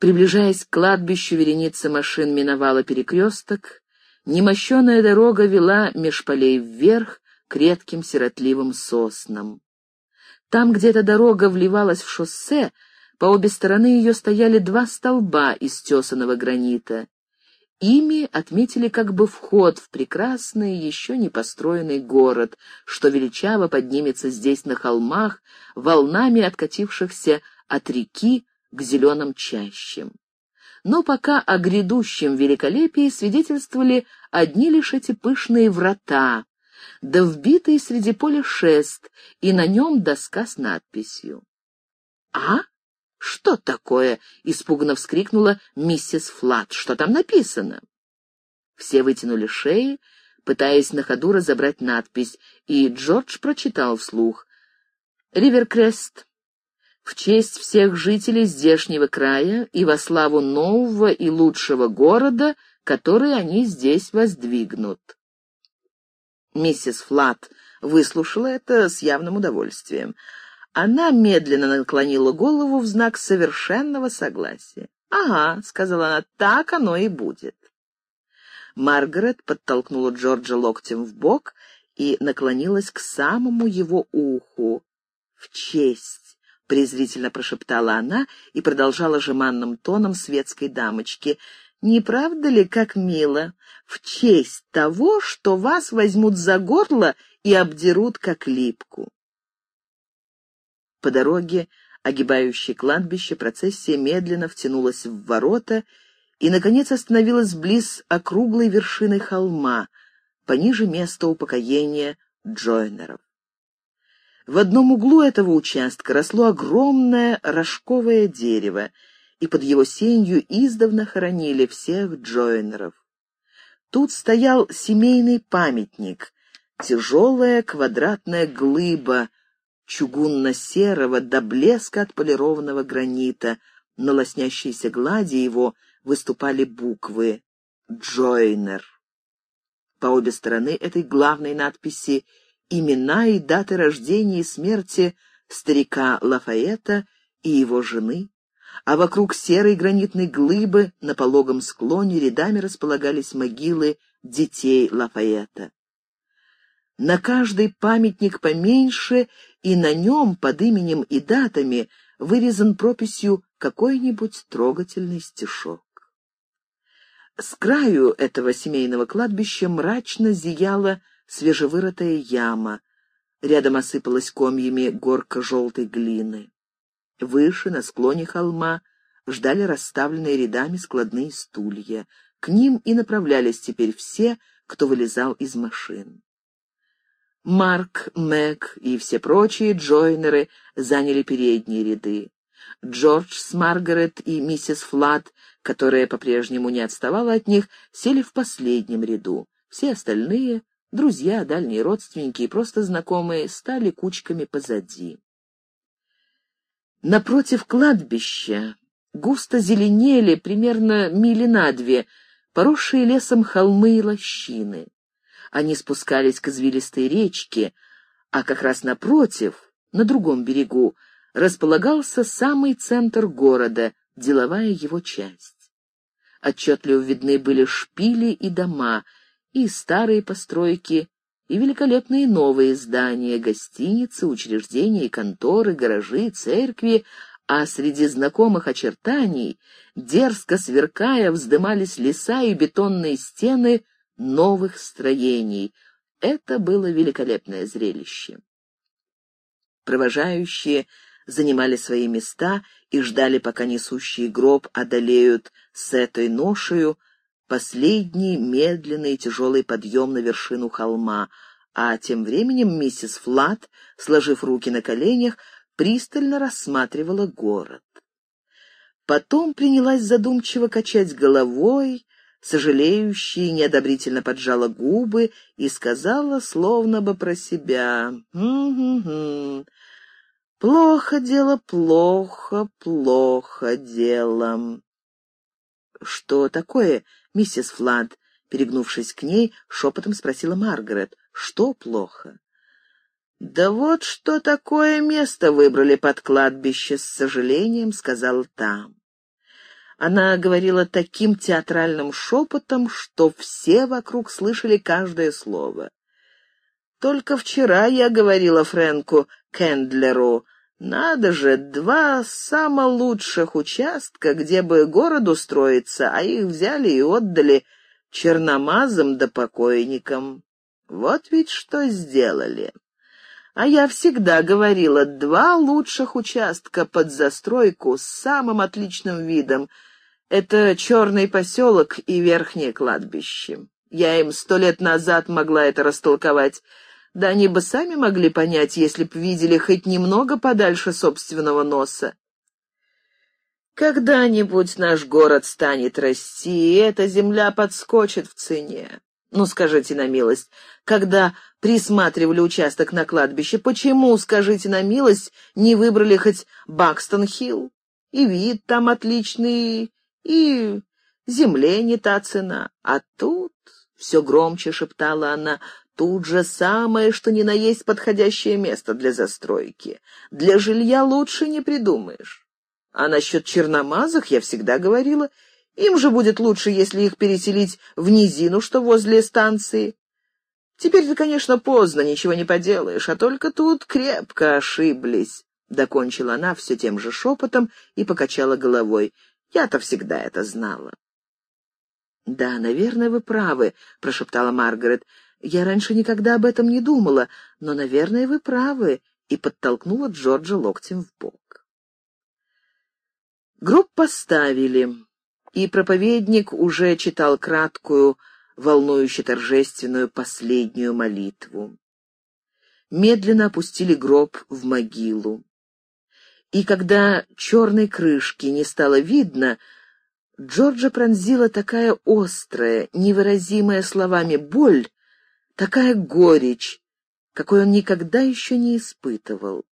Приближаясь к кладбищу, вереница машин миновала перекресток. Немощеная дорога вела меж полей вверх к редким сиротливым соснам. Там, где эта дорога вливалась в шоссе, по обе стороны ее стояли два столба из тесаного гранита. Ими отметили как бы вход в прекрасный, еще не построенный город, что величаво поднимется здесь на холмах, волнами откатившихся от реки к зеленым чащам. Но пока о грядущем великолепии свидетельствовали одни лишь эти пышные врата, да вбитый среди поля шест, и на нем доска с надписью. «А? Что такое?» — испуганно вскрикнула миссис Флат. «Что там написано?» Все вытянули шеи, пытаясь на ходу разобрать надпись, и Джордж прочитал вслух. «Риверкрест в честь всех жителей здешнего края и во славу нового и лучшего города, который они здесь воздвигнут. Миссис Флат выслушала это с явным удовольствием. Она медленно наклонила голову в знак совершенного согласия. «Ага», — сказала она, — «так оно и будет». Маргарет подтолкнула Джорджа локтем в бок и наклонилась к самому его уху. «В честь презрительно прошептала она и продолжала жеманным тоном светской дамочки. «Не правда ли, как мило, в честь того, что вас возьмут за горло и обдерут, как липку?» По дороге, огибающей кладбище, процессия медленно втянулась в ворота и, наконец, остановилась близ округлой вершины холма, пониже места упокоения Джойнеров. В одном углу этого участка росло огромное рожковое дерево, и под его сенью издавна хоронили всех Джойнеров. Тут стоял семейный памятник, тяжелая квадратная глыба чугунно-серого до блеска отполированного гранита, на лоснящейся глади его выступали буквы «Джойнер». По обе стороны этой главной надписи имена и даты рождения и смерти старика Лафаэта и его жены, а вокруг серой гранитной глыбы на пологом склоне рядами располагались могилы детей Лафаэта. На каждый памятник поменьше, и на нем под именем и датами вырезан прописью какой-нибудь трогательный стишок. С краю этого семейного кладбища мрачно зияла свежевырытая яма. Рядом осыпалась комьями горка желтой глины. Выше, на склоне холма, ждали расставленные рядами складные стулья. К ним и направлялись теперь все, кто вылезал из машин. Марк, Мэг и все прочие джойнеры заняли передние ряды. Джордж с Маргарет и миссис Флат, которая по-прежнему не отставала от них, сели в последнем ряду. Все остальные Друзья, дальние родственники и просто знакомые стали кучками позади. Напротив кладбища густо зеленели примерно мили на две, поросшие лесом холмы и лощины. Они спускались к извилистой речке, а как раз напротив, на другом берегу, располагался самый центр города, деловая его часть. Отчетливо видны были шпили и дома — и старые постройки, и великолепные новые здания, гостиницы, учреждения конторы, гаражи, церкви, а среди знакомых очертаний, дерзко сверкая, вздымались леса и бетонные стены новых строений. Это было великолепное зрелище. Провожающие занимали свои места и ждали, пока несущие гроб одолеют с этой ношею, последний медленный и тяжелый подъем на вершину холма, а тем временем миссис Флат, сложив руки на коленях, пристально рассматривала город. Потом принялась задумчиво качать головой, сожалеющей, неодобрительно поджала губы и сказала, словно бы про себя, «М-м-м, плохо дело, плохо, плохо дело». «Что такое, миссис Флант?» Перегнувшись к ней, шепотом спросила Маргарет. «Что плохо?» «Да вот что такое место выбрали под кладбище, с сожалением сказал там. Она говорила таким театральным шепотом, что все вокруг слышали каждое слово. «Только вчера я говорила Фрэнку Кендлеру, надо же, два самых лучших участка, где бы городу строиться, а их взяли и отдали черномазам да покойникам. Вот ведь что сделали. А я всегда говорила, два лучших участка под застройку с самым отличным видом — это черный поселок и верхнее кладбище. Я им сто лет назад могла это растолковать. Да они бы сами могли понять, если б видели хоть немного подальше собственного носа. Когда-нибудь наш город станет расти, и эта земля подскочит в цене. Ну, скажите на милость, когда присматривали участок на кладбище, почему, скажите на милость, не выбрали хоть Бакстон-Хилл? И вид там отличный, и земле не та цена. А тут, — все громче шептала она, — тут же самое, что ни на есть подходящее место для застройки. Для жилья лучше не придумаешь. А насчет черномазых я всегда говорила, им же будет лучше, если их переселить в низину, что возле станции. Теперь-то, конечно, поздно, ничего не поделаешь, а только тут крепко ошиблись. Докончила она все тем же шепотом и покачала головой. Я-то всегда это знала. «Да, наверное, вы правы», — прошептала Маргарет. «Я раньше никогда об этом не думала, но, наверное, вы правы», и подтолкнула Джорджа локтем в бок. Гроб поставили, и проповедник уже читал краткую, волнующе торжественную последнюю молитву. Медленно опустили гроб в могилу и когда черной крышки не стало видно, Джорджа пронзила такая острая, невыразимая словами боль, такая горечь, какой он никогда еще не испытывал.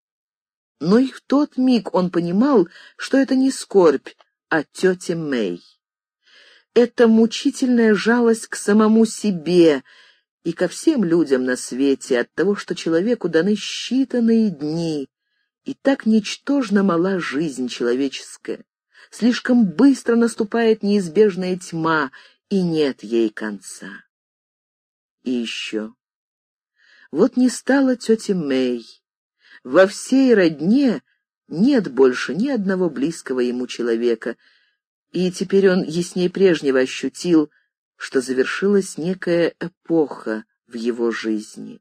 Но и в тот миг он понимал, что это не скорбь, а тетя Мэй. Это мучительная жалость к самому себе и ко всем людям на свете от того, что человеку даны считанные дни, и так ничтожно мала жизнь человеческая. Слишком быстро наступает неизбежная тьма, и нет ей конца. И еще. Вот не стало тети Мэй. Во всей родне нет больше ни одного близкого ему человека, и теперь он яснее прежнего ощутил, что завершилась некая эпоха в его жизни.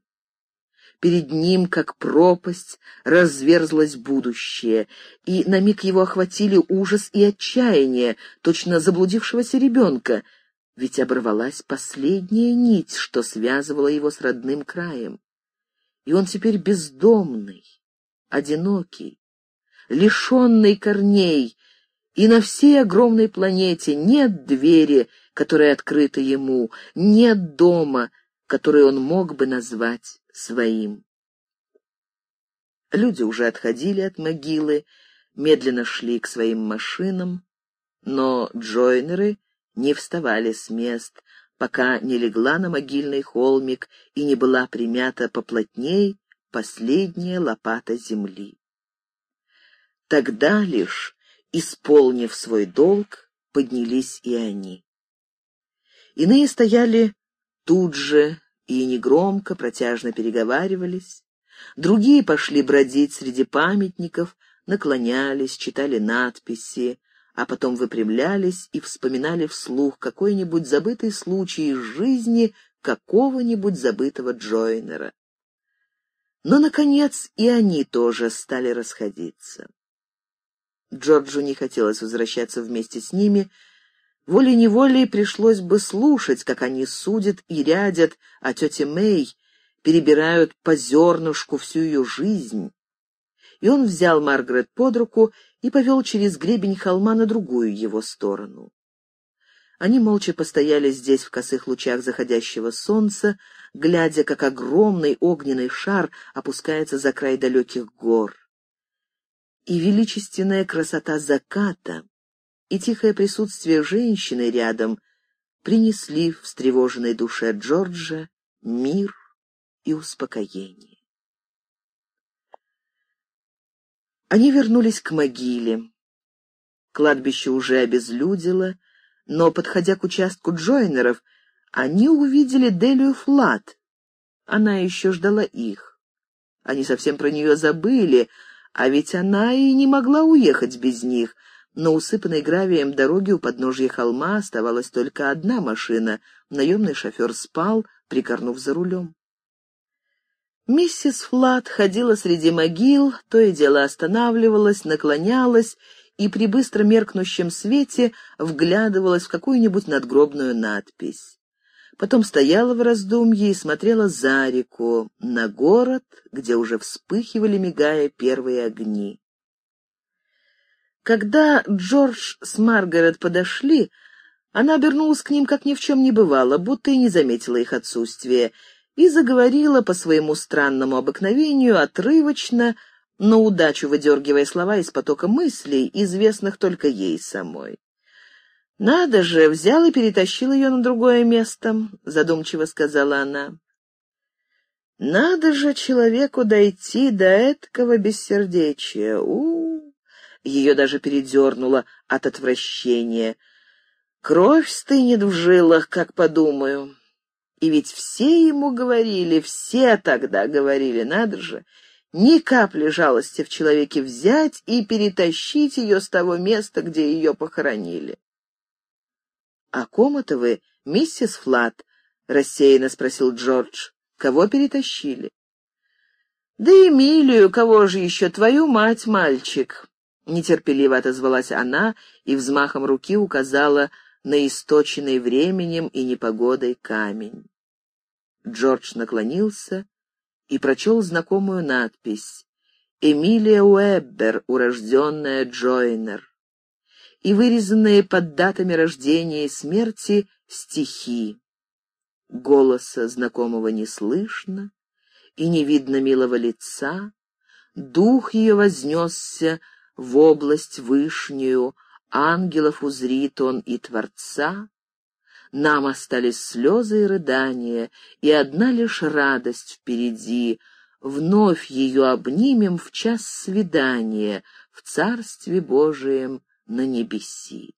Перед ним, как пропасть, разверзлось будущее, и на миг его охватили ужас и отчаяние, точно заблудившегося ребенка, ведь оборвалась последняя нить, что связывала его с родным краем. И он теперь бездомный, одинокий, лишенный корней, и на всей огромной планете нет двери, которая открыта ему, нет дома, который он мог бы назвать своим. Люди уже отходили от могилы, медленно шли к своим машинам, но джойнеры не вставали с мест, пока не легла на могильный холмик и не была примята поплотней последняя лопата земли. Тогда лишь, исполнив свой долг, поднялись и они. Иные стояли тут же, и негромко, протяжно переговаривались. Другие пошли бродить среди памятников, наклонялись, читали надписи, а потом выпрямлялись и вспоминали вслух какой-нибудь забытый случай из жизни какого-нибудь забытого Джойнера. Но, наконец, и они тоже стали расходиться. Джорджу не хотелось возвращаться вместе с ними, Волей-неволей пришлось бы слушать, как они судят и рядят о тете Мэй, перебирают по зернышку всю ее жизнь. И он взял Маргарет под руку и повел через гребень холма на другую его сторону. Они молча постояли здесь в косых лучах заходящего солнца, глядя, как огромный огненный шар опускается за край далеких гор. И величественная красота заката и тихое присутствие женщины рядом принесли в встревоженной душе Джорджа мир и успокоение. Они вернулись к могиле. Кладбище уже обезлюдило, но, подходя к участку Джойнеров, они увидели Делию Флат. Она еще ждала их. Они совсем про нее забыли, а ведь она и не могла уехать без них. На усыпанной гравием дороге у подножья холма оставалась только одна машина. Наемный шофер спал, прикорнув за рулем. Миссис Флат ходила среди могил, то и дело останавливалась, наклонялась и при быстро меркнущем свете вглядывалась в какую-нибудь надгробную надпись. Потом стояла в раздумье и смотрела за реку, на город, где уже вспыхивали, мигая, первые огни. Когда Джордж с Маргарет подошли, она обернулась к ним, как ни в чем не бывало, будто и не заметила их отсутствия, и заговорила по своему странному обыкновению отрывочно, на удачу выдергивая слова из потока мыслей, известных только ей самой. «Надо же, взял и перетащил ее на другое место», — задумчиво сказала она. «Надо же человеку дойти до этого бессердечия. У, ее даже передернуло от отвращения. Кровь стынет в жилах, как подумаю. И ведь все ему говорили, все тогда говорили, надо же, ни капли жалости в человеке взять и перетащить ее с того места, где ее похоронили. — «О ком это вы, миссис Флат?» — рассеянно спросил Джордж. «Кого перетащили?» «Да Эмилию, кого же еще, твою мать, мальчик. Нетерпеливо отозвалась она и взмахом руки указала на источенный временем и непогодой камень. Джордж наклонился и прочел знакомую надпись «Эмилия Уэббер, урожденная Джойнер» и вырезанные под датами рождения и смерти стихи. Голоса знакомого не слышно, и не видно милого лица, дух ее вознесся в область вышнюю, ангелов узрит он и Творца. Нам остались слезы и рыдания, и одна лишь радость впереди. Вновь ее обнимем в час свидания в Царстве Божием на небеси.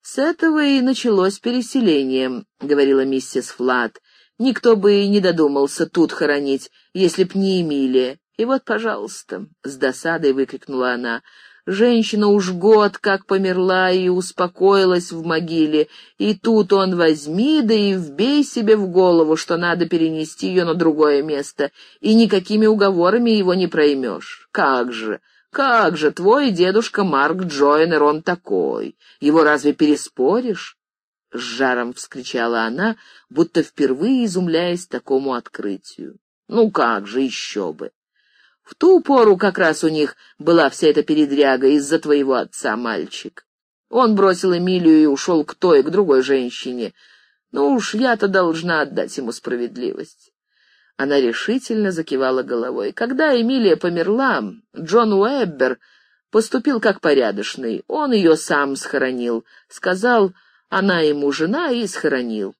«С этого и началось переселение», — говорила миссис Флат. «Никто бы и не додумался тут хоронить, если б не Эмилия. И вот, пожалуйста, — с досадой выкрикнула она, — женщина уж год как померла и успокоилась в могиле, и тут он возьми, да и вбей себе в голову, что надо перенести ее на другое место, и никакими уговорами его не проймешь. Как же, как же, твой дедушка Марк Джойнер, он такой, его разве переспоришь? С жаром вскричала она, будто впервые изумляясь такому открытию. Ну как же, еще бы! В ту пору как раз у них была вся эта передряга из-за твоего отца, мальчик. Он бросил Эмилию и ушел к той, к другой женщине. Ну уж я-то должна отдать ему справедливость. Она решительно закивала головой. Когда Эмилия померла, Джон Уэббер поступил как порядочный. Он ее сам схоронил. Сказал, она ему жена, и схоронил.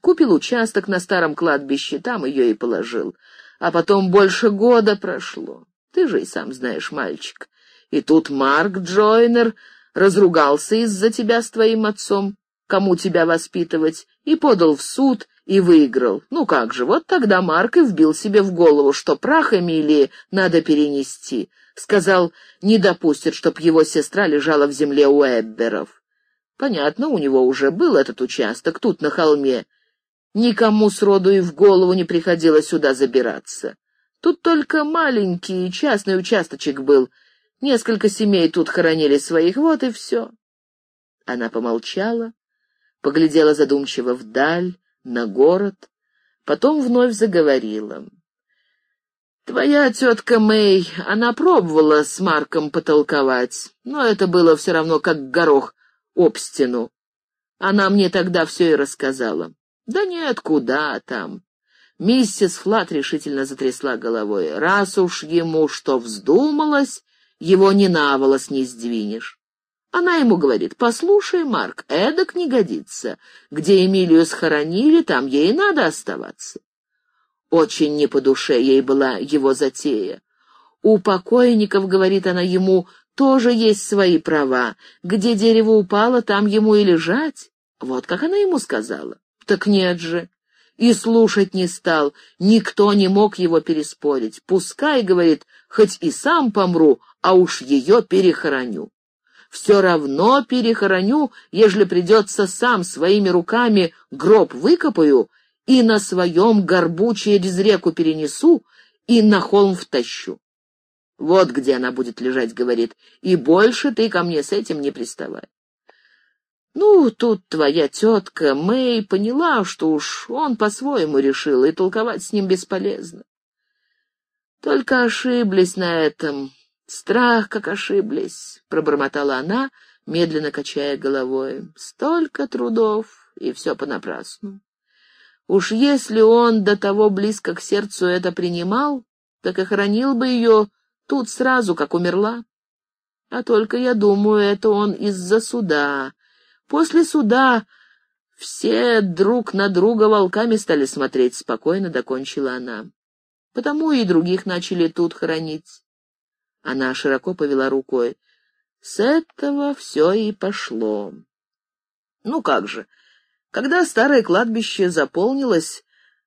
Купил участок на старом кладбище, там ее и положил. А потом больше года прошло. Ты же и сам знаешь, мальчик. И тут Марк Джойнер разругался из-за тебя с твоим отцом, кому тебя воспитывать, и подал в суд, и выиграл. Ну как же, вот тогда Марк и вбил себе в голову, что прах Эмилии надо перенести. Сказал, не допустит, чтоб его сестра лежала в земле у Эбберов. Понятно, у него уже был этот участок тут, на холме, Никому сроду и в голову не приходило сюда забираться. Тут только маленький частный участочек был. Несколько семей тут хоронили своих, вот и все. Она помолчала, поглядела задумчиво вдаль, на город, потом вновь заговорила. «Твоя тетка Мэй, она пробовала с Марком потолковать, но это было все равно как горох об стену. Она мне тогда все и рассказала. «Да нет, куда там?» Миссис Флат решительно затрясла головой. «Раз уж ему что вздумалось, его ни на волос не сдвинешь». Она ему говорит, «Послушай, Марк, эдак не годится. Где Эмилию схоронили, там ей надо оставаться». Очень не по душе ей была его затея. У покойников, говорит она ему, тоже есть свои права. Где дерево упало, там ему и лежать. Вот как она ему сказала. Так нет же. И слушать не стал, никто не мог его переспорить. Пускай, говорит, хоть и сам помру, а уж ее перехороню. Все равно перехороню, ежели придется сам своими руками гроб выкопаю и на своем горбу через реку перенесу и на холм втащу. Вот где она будет лежать, говорит, и больше ты ко мне с этим не приставай. Ну, тут твоя тетка Мэй поняла, что уж он по-своему решил, и толковать с ним бесполезно. Только ошиблись на этом. Страх, как ошиблись, — пробормотала она, медленно качая головой. Столько трудов, и все понапрасну. Уж если он до того близко к сердцу это принимал, так и хранил бы ее тут сразу, как умерла. А только, я думаю, это он из-за суда, После суда все друг на друга волками стали смотреть, спокойно докончила она. Потому и других начали тут хоронить. Она широко повела рукой. С этого все и пошло. Ну как же, когда старое кладбище заполнилось,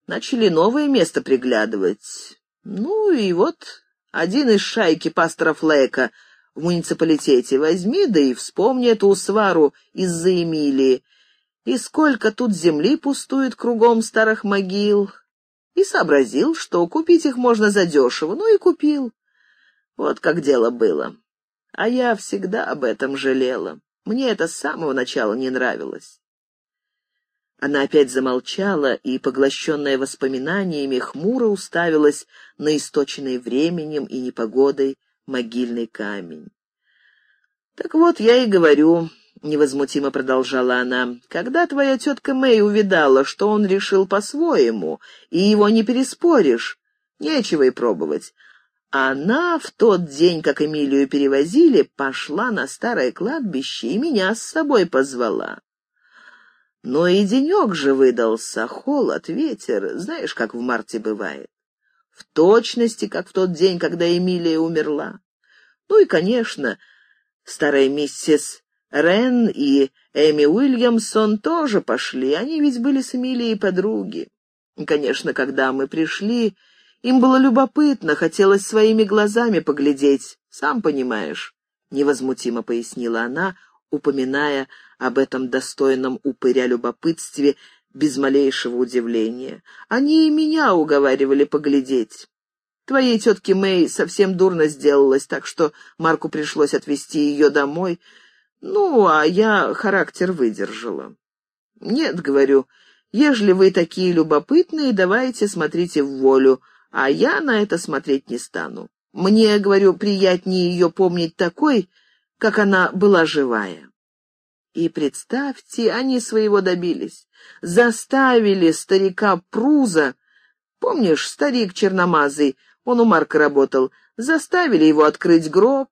начали новое место приглядывать. Ну и вот один из шайки пастора Флейка — в муниципалитете. Возьми, да и вспомни эту свару из-за Эмилии. И сколько тут земли пустует кругом старых могил. И сообразил, что купить их можно задешево, ну и купил. Вот как дело было. А я всегда об этом жалела. Мне это с самого начала не нравилось. Она опять замолчала и, поглощенная воспоминаниями, хмуро уставилась на источенный временем и непогодой могильный камень. «Так вот, я и говорю», — невозмутимо продолжала она, — «когда твоя тетка Мэй увидала, что он решил по-своему, и его не переспоришь, нечего и пробовать». Она в тот день, как Эмилию перевозили, пошла на старое кладбище и меня с собой позвала. Но и денек же выдался, холод, ветер, знаешь, как в марте бывает в точности, как в тот день, когда Эмилия умерла. Ну и, конечно, старая миссис Рен и Эми Уильямсон тоже пошли, они ведь были с Эмилией подруги. Конечно, когда мы пришли, им было любопытно, хотелось своими глазами поглядеть, сам понимаешь, — невозмутимо пояснила она, упоминая об этом достойном упыря любопытстве без малейшего удивления. Они и меня уговаривали поглядеть. Твоей тетке Мэй совсем дурно сделалось, так что Марку пришлось отвезти ее домой. Ну, а я характер выдержала. Нет, говорю, ежели вы такие любопытные, давайте смотрите в волю, а я на это смотреть не стану. Мне, говорю, приятнее ее помнить такой, как она была живая. И представьте, они своего добились. Заставили старика Пруза, помнишь, старик черномазый, он у Марка работал, заставили его открыть гроб.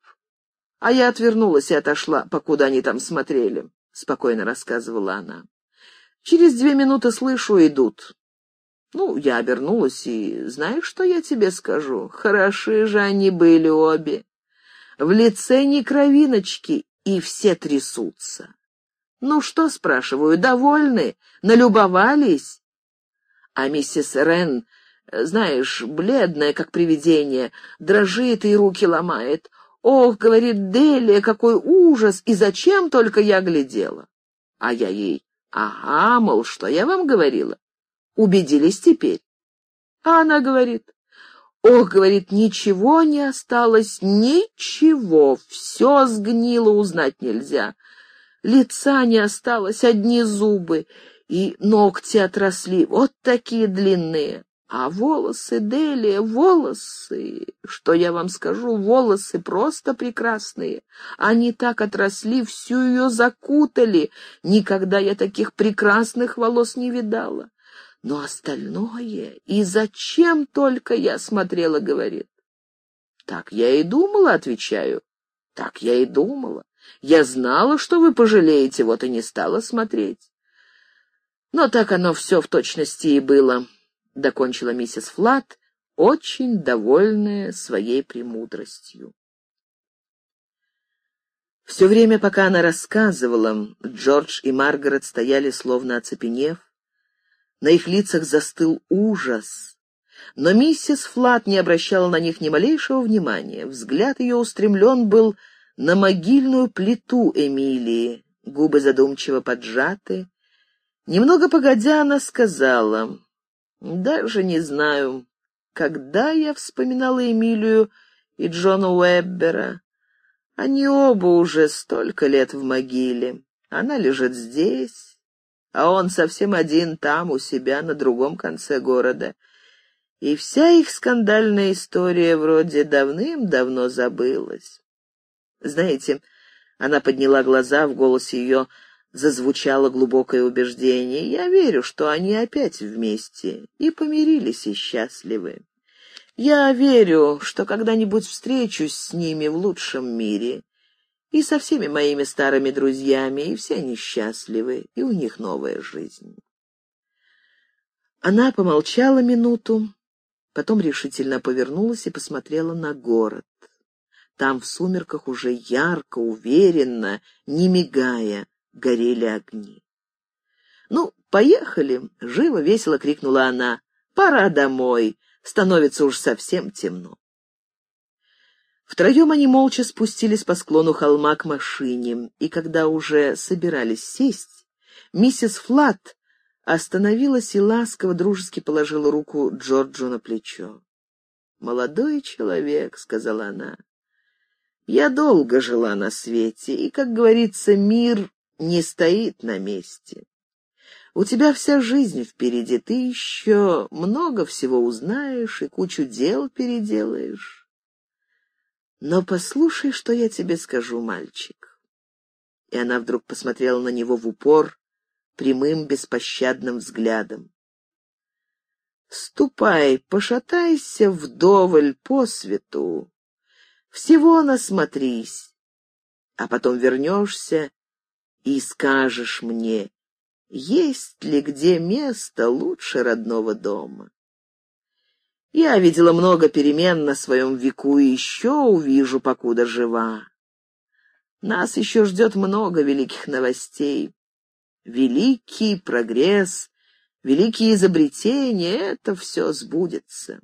А я отвернулась и отошла, покуда они там смотрели, — спокойно рассказывала она. Через две минуты слышу, идут. Ну, я обернулась и, знаешь, что я тебе скажу? Хороши же они были обе. В лице ни кровиночки, и все трясутся. «Ну что, спрашиваю, довольны? Налюбовались?» А миссис Рен, знаешь, бледная, как привидение, дрожит и руки ломает. «Ох, — говорит Делия, — какой ужас! И зачем только я глядела?» А я ей, «Ага, мол, что я вам говорила? Убедились теперь?» А она говорит, «Ох, — говорит, — ничего не осталось, ничего, все сгнило, узнать нельзя. Лица не осталось, одни зубы, и ногти отросли, вот такие длинные. А волосы, Делия, волосы, что я вам скажу, волосы просто прекрасные. Они так отросли, всю ее закутали. Никогда я таких прекрасных волос не видала. Но остальное, и зачем только я смотрела, говорит. Так я и думала, отвечаю. Так я и думала. Я знала, что вы пожалеете, вот и не стала смотреть. Но так оно все в точности и было, — докончила миссис Флат, очень довольная своей премудростью. Все время, пока она рассказывала, Джордж и Маргарет стояли словно оцепенев. На их лицах застыл ужас. Но миссис Флат не обращала на них ни малейшего внимания. Взгляд ее устремлен был на могильную плиту Эмилии, губы задумчиво поджаты. Немного погодя, она сказала, «Даже не знаю, когда я вспоминала Эмилию и Джона Уэббера. Они оба уже столько лет в могиле. Она лежит здесь, а он совсем один там, у себя, на другом конце города. И вся их скандальная история вроде давным-давно забылась. Знаете, она подняла глаза, в голосе ее зазвучало глубокое убеждение. Я верю, что они опять вместе и помирились и счастливы. Я верю, что когда-нибудь встречусь с ними в лучшем мире и со всеми моими старыми друзьями, и все они счастливы, и у них новая жизнь. Она помолчала минуту, потом решительно повернулась и посмотрела на город. Там в сумерках уже ярко, уверенно, не мигая, горели огни. «Ну, поехали!» — живо, весело крикнула она. «Пора домой! Становится уж совсем темно!» Втроем они молча спустились по склону холма к машине, и когда уже собирались сесть, миссис Флат остановилась и ласково дружески положила руку Джорджу на плечо. «Молодой человек», — сказала она, я долго жила на свете, и, как говорится, мир не стоит на месте. У тебя вся жизнь впереди, ты еще много всего узнаешь и кучу дел переделаешь. Но послушай, что я тебе скажу, мальчик. И она вдруг посмотрела на него в упор, прямым беспощадным взглядом. Ступай, пошатайся вдоволь по свету, всего насмотрись, а потом вернешься и скажешь мне, есть ли где место лучше родного дома. Я видела много перемен на своем веку и еще увижу, покуда жива. Нас еще ждет много великих новостей. Великий прогресс, великие изобретения — это все сбудется.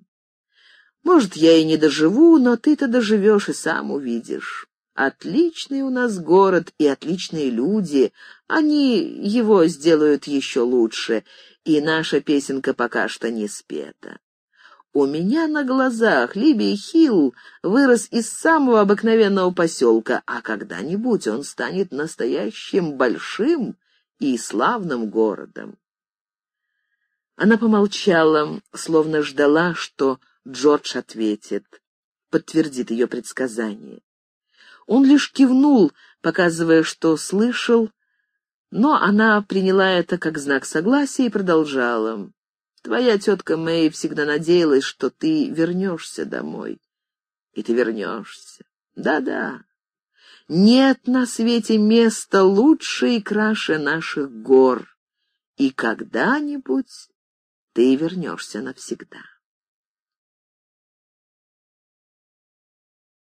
Может, я и не доживу, но ты-то доживешь и сам увидишь. Отличный у нас город и отличные люди. Они его сделают еще лучше, и наша песенка пока что не спета. У меня на глазах Либий Хилл вырос из самого обыкновенного поселка, а когда-нибудь он станет настоящим большим и славным городом. Она помолчала, словно ждала, что Джордж ответит, подтвердит ее предсказание. Он лишь кивнул, показывая, что слышал, но она приняла это как знак согласия и продолжала. «Твоя тетка Мэй всегда надеялась, что ты вернешься домой. И ты вернешься. Да-да. Нет на свете места лучше и краше наших гор. И когда-нибудь ты вернешься навсегда».